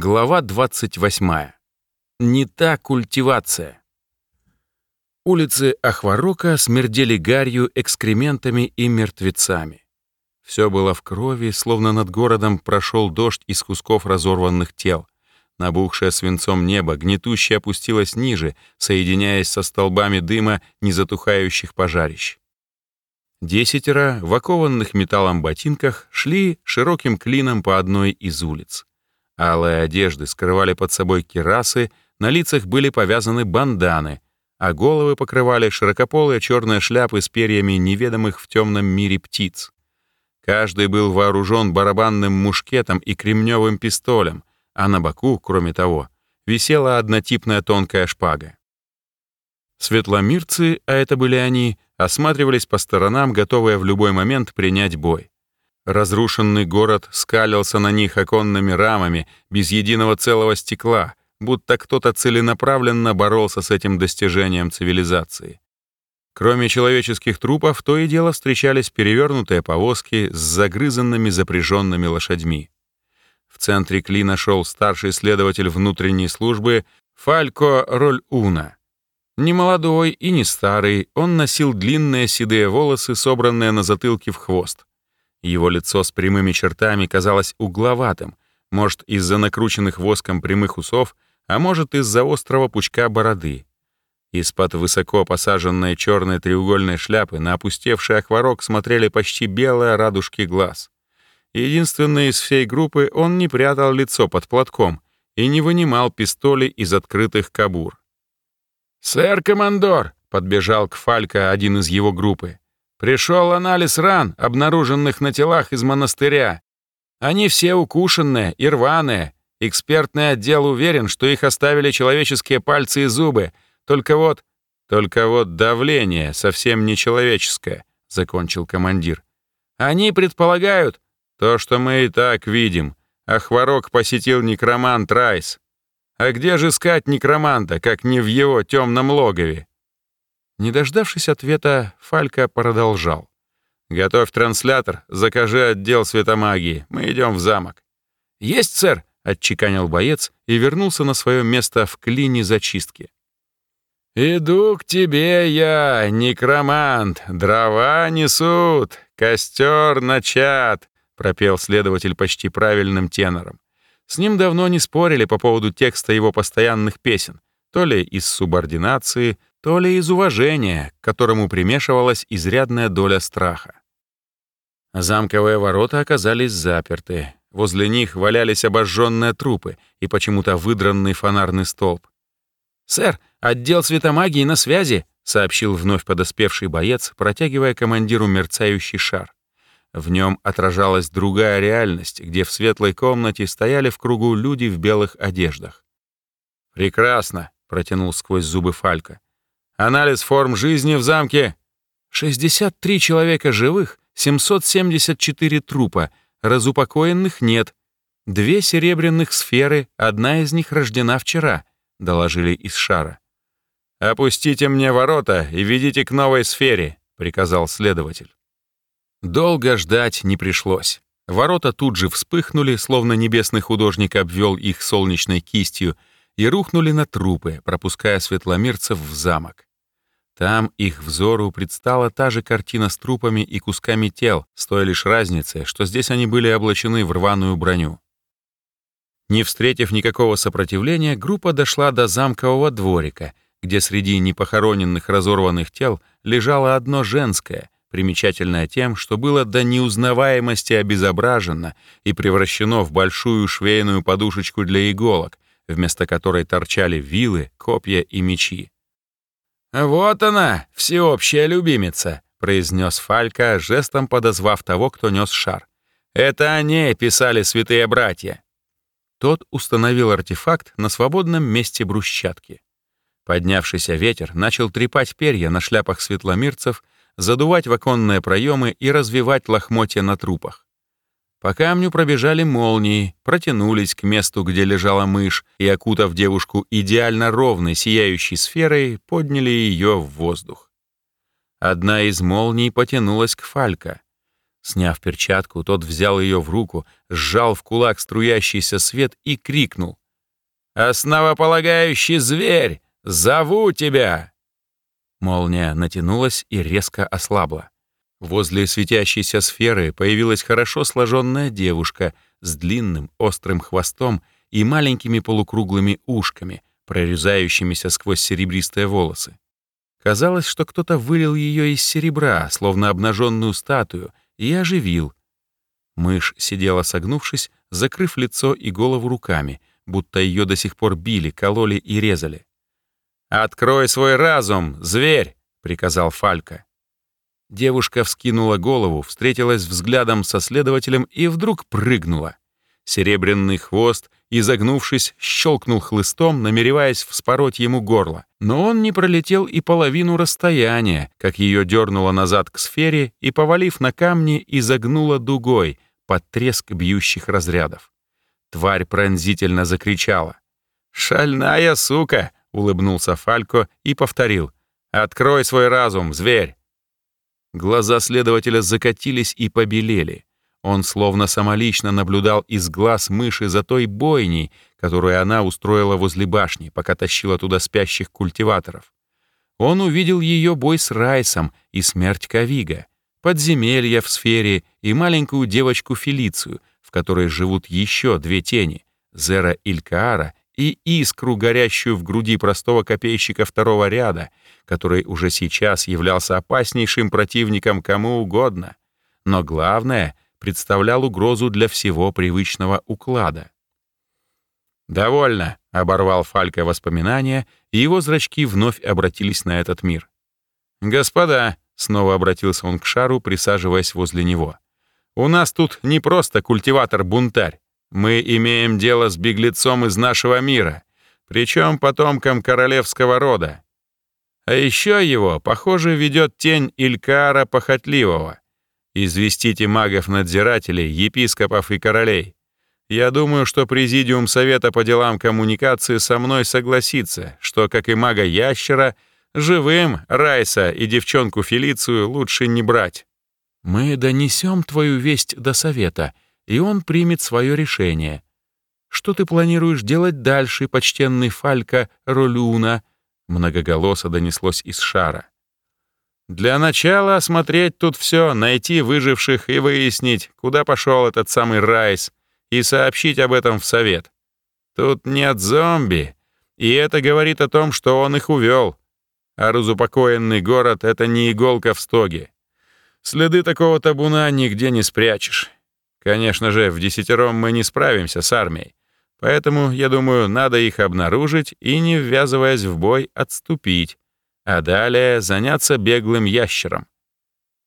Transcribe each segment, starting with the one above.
Глава 28. Не та культивация. Улицы Ахварока смердели гарью, экскрементами и мертвецами. Все было в крови, словно над городом прошел дождь из кусков разорванных тел. Набухшее свинцом небо гнетуще опустилось ниже, соединяясь со столбами дыма незатухающих пожарищ. Десятеро в окованных металлом ботинках шли широким клином по одной из улиц. Алые одежды скрывали под собой кирасы, на лицах были повязаны банданы, а головы покрывали широкополые черные шляпы с перьями неведомых в темном мире птиц. Каждый был вооружен барабанным мушкетом и кремневым пистолем, а на боку, кроме того, висела однотипная тонкая шпага. Светломирцы, а это были они, осматривались по сторонам, готовые в любой момент принять бой. Разрушенный город скалился на них оконными рамами, без единого целого стекла, будто кто-то целенаправленно боролся с этим достижением цивилизации. Кроме человеческих трупов, то и дело встречались перевернутые повозки с загрызанными запряженными лошадьми. В центре клина шел старший следователь внутренней службы Фалько Роль-Уна. Не и не старый, он носил длинные седые волосы, собранные на затылке в хвост. Его лицо с прямыми чертами казалось угловатым, может, из-за накрученных воском прямых усов, а может, из-за острого пучка бороды. Из-под высоко посаженной черной треугольной шляпы на опустевший акварок смотрели почти белые радужки глаз. Единственный из всей группы он не прятал лицо под платком и не вынимал пистоли из открытых кабур. «Сэр Командор!» — подбежал к Фалька один из его группы. Пришел анализ ран, обнаруженных на телах из монастыря. Они все укушенные и рваные. Экспертный отдел уверен, что их оставили человеческие пальцы и зубы. Только вот... Только вот давление совсем нечеловеческое, закончил командир. Они предполагают то, что мы и так видим. Ахварок посетил некромант Райс. А где же искать некроманта, как не в его темном логове? Не дождавшись ответа, Фалька продолжал. «Готовь транслятор, закажи отдел светомагии. Мы идем в замок». «Есть, сэр!» — отчеканил боец и вернулся на свое место в клине зачистки. «Иду к тебе я, некромант, дрова несут, костер начат», — пропел следователь почти правильным тенором. С ним давно не спорили по поводу текста его постоянных песен, то ли из субординации, то ли из уважения, к которому примешивалась изрядная доля страха. Замковые ворота оказались заперты. Возле них валялись обожженные трупы и почему-то выдранный фонарный столб. «Сэр, отдел светомагии на связи», — сообщил вновь подоспевший боец, протягивая командиру мерцающий шар. В нем отражалась другая реальность, где в светлой комнате стояли в кругу люди в белых одеждах. «Прекрасно», — протянул сквозь зубы Фалька. Анализ форм жизни в замке. 63 человека живых, 774 трупа, разупокоенных нет. Две серебряных сферы, одна из них рождена вчера, доложили из шара. «Опустите мне ворота и ведите к новой сфере», — приказал следователь. Долго ждать не пришлось. Ворота тут же вспыхнули, словно небесный художник обвел их солнечной кистью, и рухнули на трупы, пропуская светломирцев в замок. Там их взору предстала та же картина с трупами и кусками тел, с той лишь разницей, что здесь они были облачены в рваную броню. Не встретив никакого сопротивления, группа дошла до замкового дворика, где среди непохороненных разорванных тел лежало одно женское, примечательное тем, что было до неузнаваемости обезображено и превращено в большую швейную подушечку для иголок, вместо которой торчали вилы, копья и мечи. «Вот она, всеобщая любимица», — произнес Фалька, жестом подозвав того, кто нес шар. «Это они писали святые братья». Тот установил артефакт на свободном месте брусчатки. Поднявшийся ветер начал трепать перья на шляпах светломирцев, задувать в оконные проемы и развивать лохмотья на трупах. По камню пробежали молнии, протянулись к месту, где лежала мышь, и, окутав девушку идеально ровной сияющей сферой, подняли ее в воздух. Одна из молний потянулась к Фалька. Сняв перчатку, тот взял ее в руку, сжал в кулак струящийся свет и крикнул. «Основополагающий зверь! Зову тебя!» Молния натянулась и резко ослабла. Возле светящейся сферы появилась хорошо сложенная девушка с длинным острым хвостом и маленькими полукруглыми ушками, прорезающимися сквозь серебристые волосы. Казалось, что кто-то вылил ее из серебра, словно обнаженную статую, и оживил. Мышь сидела согнувшись, закрыв лицо и голову руками, будто ее до сих пор били, кололи и резали. «Открой свой разум, зверь!» — приказал Фалька. Девушка вскинула голову, встретилась взглядом со следователем и вдруг прыгнула. Серебряный хвост, изогнувшись, щелкнул хлыстом, намереваясь вспороть ему горло. Но он не пролетел и половину расстояния, как ее дернуло назад к сфере и, повалив на камни, изогнула дугой под треск бьющих разрядов. Тварь пронзительно закричала. «Шальная сука!» — улыбнулся Фалько и повторил. «Открой свой разум, зверь!» Глаза следователя закатились и побелели. Он словно самолично наблюдал из глаз мыши за той бойней, которую она устроила возле башни, пока тащила туда спящих культиваторов. Он увидел ее бой с Райсом и смерть Кавига, подземелья в сфере и маленькую девочку Фелицию, в которой живут еще две тени — Зера Илькаара и искру, горящую в груди простого копейщика второго ряда, который уже сейчас являлся опаснейшим противником кому угодно. Но главное — представлял угрозу для всего привычного уклада. «Довольно», — оборвал Фалька воспоминания, и его зрачки вновь обратились на этот мир. «Господа», — снова обратился он к шару, присаживаясь возле него, «у нас тут не просто культиватор-бунтарь. Мы имеем дело с беглецом из нашего мира, причем потомком королевского рода. А еще его, похоже, ведет тень Илькара Похотливого, Известите магов-надзирателей, епископов и королей. Я думаю, что Президиум Совета по делам коммуникации со мной согласится, что, как и мага-ящера, живым Райса и девчонку Фелицию лучше не брать. Мы донесем твою весть до Совета, и он примет свое решение. Что ты планируешь делать дальше, почтенный Фалька Ролюна? Многоголосо донеслось из шара. Для начала осмотреть тут все, найти выживших и выяснить, куда пошел этот самый Райс, и сообщить об этом в совет. Тут нет зомби, и это говорит о том, что он их увел. А разупокоенный город — это не иголка в стоге. Следы такого табуна нигде не спрячешь. Конечно же, в десятером мы не справимся с армией. Поэтому, я думаю, надо их обнаружить и, не ввязываясь в бой, отступить а далее заняться беглым ящером.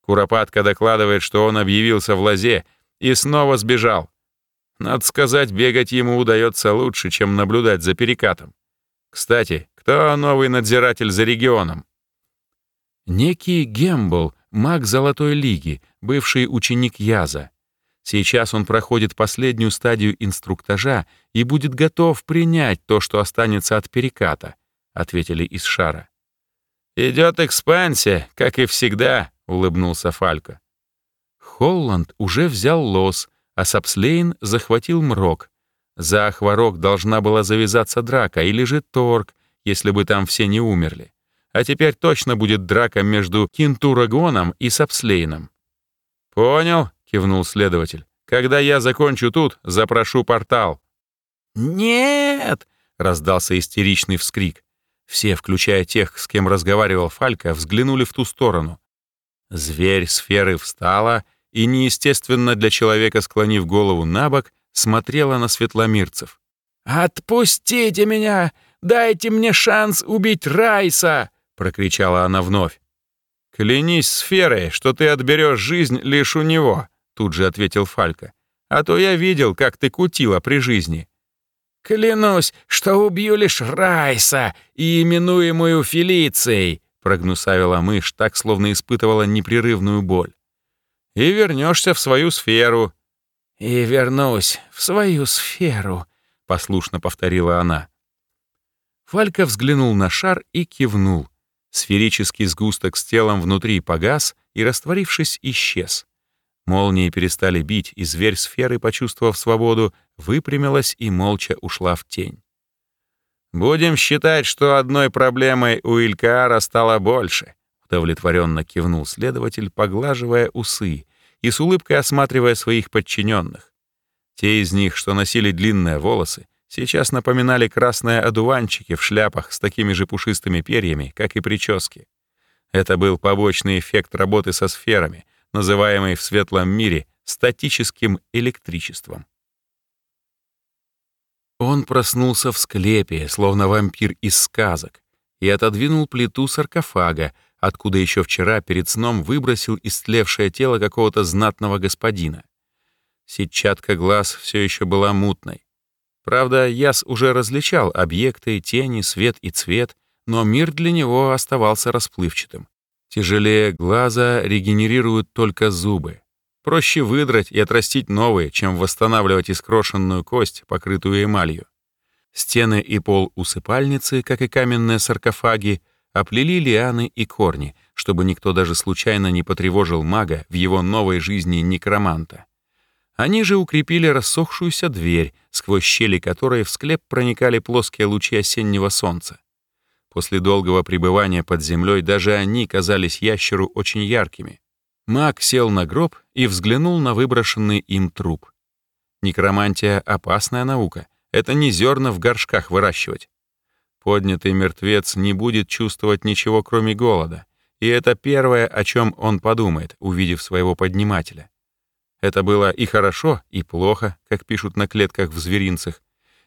Куропатка докладывает, что он объявился в лозе и снова сбежал. Надо сказать, бегать ему удается лучше, чем наблюдать за перекатом. Кстати, кто новый надзиратель за регионом? Некий Гембл, маг Золотой Лиги, бывший ученик Яза. Сейчас он проходит последнюю стадию инструктажа и будет готов принять то, что останется от переката, ответили из шара. «Идет экспансия, как и всегда», — улыбнулся Фалько. Холланд уже взял лос, а Сапслейн захватил Мрок. За Ахварок должна была завязаться драка или же торг, если бы там все не умерли. А теперь точно будет драка между Кинтурагоном и Сапслейном. «Понял», — кивнул следователь. «Когда я закончу тут, запрошу портал». «Нет!» — раздался истеричный вскрик. Все, включая тех, с кем разговаривал Фалька, взглянули в ту сторону. Зверь сферы встала и, неестественно для человека склонив голову на бок, смотрела на светломирцев. «Отпустите меня! Дайте мне шанс убить Райса!» — прокричала она вновь. «Клянись сферой, что ты отберешь жизнь лишь у него», — тут же ответил Фалька. «А то я видел, как ты кутила при жизни. «Клянусь, что убью лишь Райса и именуемую Фелицией», прогнусавила мышь, так словно испытывала непрерывную боль. «И вернешься в свою сферу». «И вернусь в свою сферу», — послушно повторила она. Фалька взглянул на шар и кивнул. Сферический сгусток с телом внутри погас и, растворившись, исчез. Молнии перестали бить, и зверь сферы, почувствовав свободу, выпрямилась и молча ушла в тень. «Будем считать, что одной проблемой у Илькаара стало больше», удовлетворенно кивнул следователь, поглаживая усы и с улыбкой осматривая своих подчиненных. Те из них, что носили длинные волосы, сейчас напоминали красные одуванчики в шляпах с такими же пушистыми перьями, как и прически. Это был побочный эффект работы со сферами, называемый в светлом мире статическим электричеством. Он проснулся в склепе, словно вампир из сказок, и отодвинул плиту саркофага, откуда еще вчера перед сном выбросил истлевшее тело какого-то знатного господина. Сетчатка глаз все еще была мутной. Правда, Яс уже различал объекты, тени, свет и цвет, но мир для него оставался расплывчатым. Тяжелее глаза регенерируют только зубы. Проще выдрать и отрастить новые, чем восстанавливать искрошенную кость, покрытую эмалью. Стены и пол усыпальницы, как и каменные саркофаги, оплели лианы и корни, чтобы никто даже случайно не потревожил мага в его новой жизни некроманта. Они же укрепили рассохшуюся дверь, сквозь щели которой в склеп проникали плоские лучи осеннего солнца. После долгого пребывания под землей даже они казались ящеру очень яркими. Маг сел на гроб и взглянул на выброшенный им труп. Некромантия — опасная наука. Это не зерна в горшках выращивать. Поднятый мертвец не будет чувствовать ничего, кроме голода. И это первое, о чем он подумает, увидев своего поднимателя. Это было и хорошо, и плохо, как пишут на клетках в зверинцах.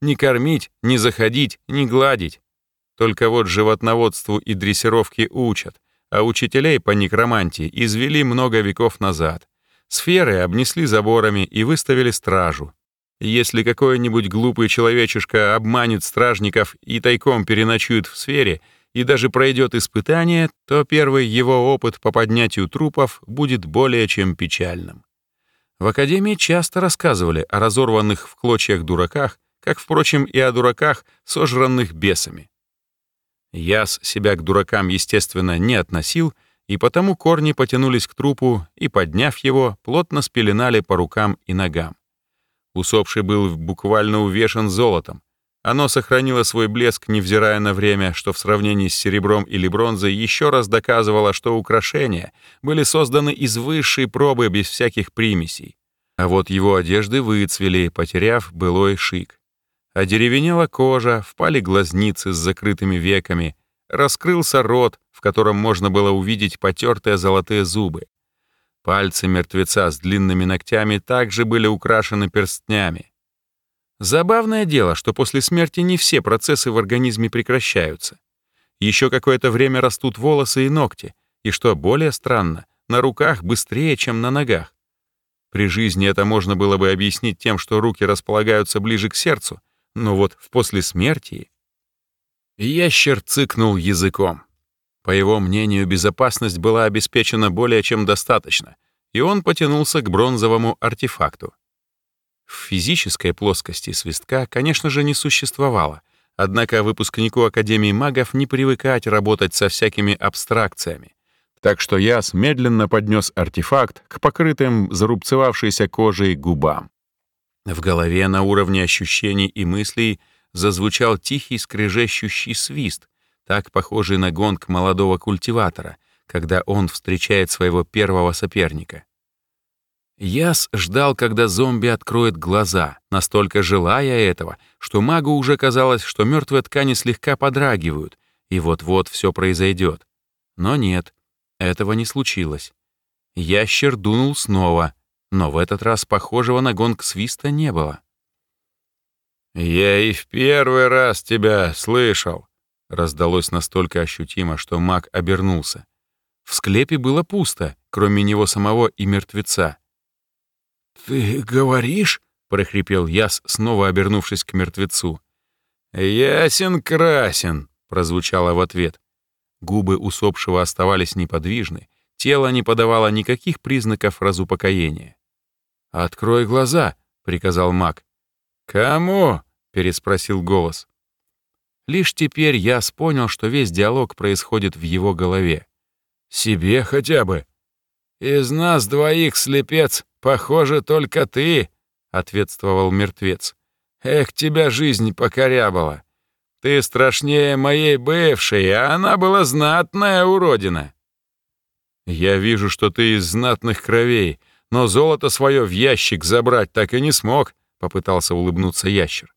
Не кормить, не заходить, не гладить. Только вот животноводству и дрессировке учат, а учителей по некромантии извели много веков назад. Сферы обнесли заборами и выставили стражу. Если какой-нибудь глупый человечишка обманет стражников и тайком переночует в сфере и даже пройдет испытание, то первый его опыт по поднятию трупов будет более чем печальным. В Академии часто рассказывали о разорванных в клочьях дураках, как, впрочем, и о дураках, сожранных бесами. Яс себя к дуракам, естественно, не относил, и потому корни потянулись к трупу и, подняв его, плотно спеленали по рукам и ногам. Усопший был буквально увешан золотом. Оно сохранило свой блеск, невзирая на время, что в сравнении с серебром или бронзой еще раз доказывало, что украшения были созданы из высшей пробы без всяких примесей. А вот его одежды выцвели, потеряв былой шик. Одеревенела кожа, впали глазницы с закрытыми веками, раскрылся рот, в котором можно было увидеть потертые золотые зубы. Пальцы мертвеца с длинными ногтями также были украшены перстнями. Забавное дело, что после смерти не все процессы в организме прекращаются. Еще какое-то время растут волосы и ногти, и что более странно, на руках быстрее, чем на ногах. При жизни это можно было бы объяснить тем, что руки располагаются ближе к сердцу, но вот в послесмертии... Ящер цыкнул языком. По его мнению, безопасность была обеспечена более чем достаточно, и он потянулся к бронзовому артефакту. В физической плоскости свистка, конечно же, не существовало, однако выпускнику Академии магов не привыкать работать со всякими абстракциями. Так что Яс медленно поднес артефакт к покрытым зарубцевавшейся кожей губам. В голове на уровне ощущений и мыслей зазвучал тихий скрежещущий свист, так похожий на гонг молодого культиватора, когда он встречает своего первого соперника. Яс ждал, когда зомби откроет глаза, настолько желая этого, что магу уже казалось, что мертвые ткани слегка подрагивают, и вот-вот все произойдет. Но нет, этого не случилось. Ящер дунул снова, но в этот раз похожего на гонг свиста не было. «Я и в первый раз тебя слышал», — раздалось настолько ощутимо, что маг обернулся. В склепе было пусто, кроме него самого и мертвеца. «Ты говоришь?» — прохрипел Яс, снова обернувшись к мертвецу. «Ясен-красен», — прозвучало в ответ. Губы усопшего оставались неподвижны, тело не подавало никаких признаков разупокоения. «Открой глаза», — приказал маг. «Кому?» — переспросил голос. Лишь теперь я понял, что весь диалог происходит в его голове. «Себе хотя бы». «Из нас двоих, слепец, похоже, только ты», — ответствовал мертвец. «Эх, тебя жизнь покорябала. Ты страшнее моей бывшей, а она была знатная уродина». «Я вижу, что ты из знатных кровей, но золото свое в ящик забрать так и не смог», — попытался улыбнуться ящер.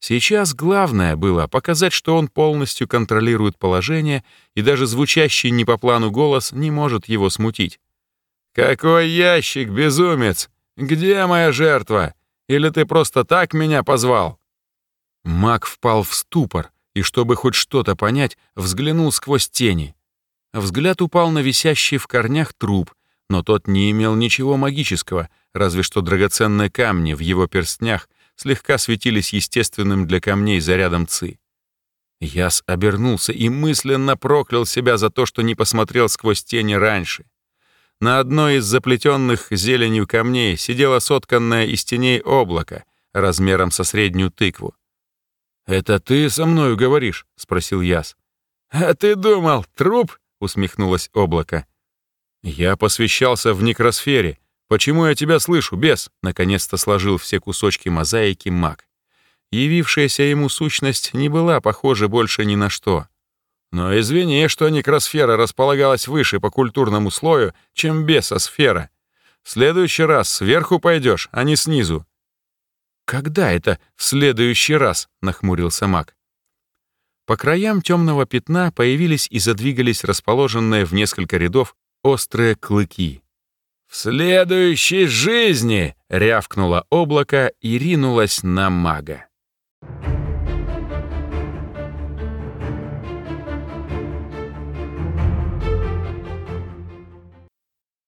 Сейчас главное было показать, что он полностью контролирует положение, и даже звучащий не по плану голос не может его смутить. «Какой ящик, безумец! Где моя жертва? Или ты просто так меня позвал?» Маг впал в ступор, и чтобы хоть что-то понять, взглянул сквозь тени. Взгляд упал на висящий в корнях труп, но тот не имел ничего магического, разве что драгоценные камни в его перстнях слегка светились естественным для камней зарядом ци. Яс обернулся и мысленно проклял себя за то, что не посмотрел сквозь тени раньше. На одной из заплетенных зеленью камней сидело сотканное из теней облако размером со среднюю тыкву. «Это ты со мною говоришь?» — спросил Яс. «А ты думал, труп?» — усмехнулось облако. «Я посвящался в некросфере «Почему я тебя слышу, бес?» — наконец-то сложил все кусочки мозаики маг. Явившаяся ему сущность не была похожа больше ни на что. Но извини, что некросфера располагалась выше по культурному слою, чем бесосфера. В следующий раз сверху пойдешь, а не снизу. «Когда это в следующий раз?» — нахмурился маг. По краям темного пятна появились и задвигались расположенные в несколько рядов острые клыки. «В следующей жизни!» — рявкнуло облако и ринулось на мага.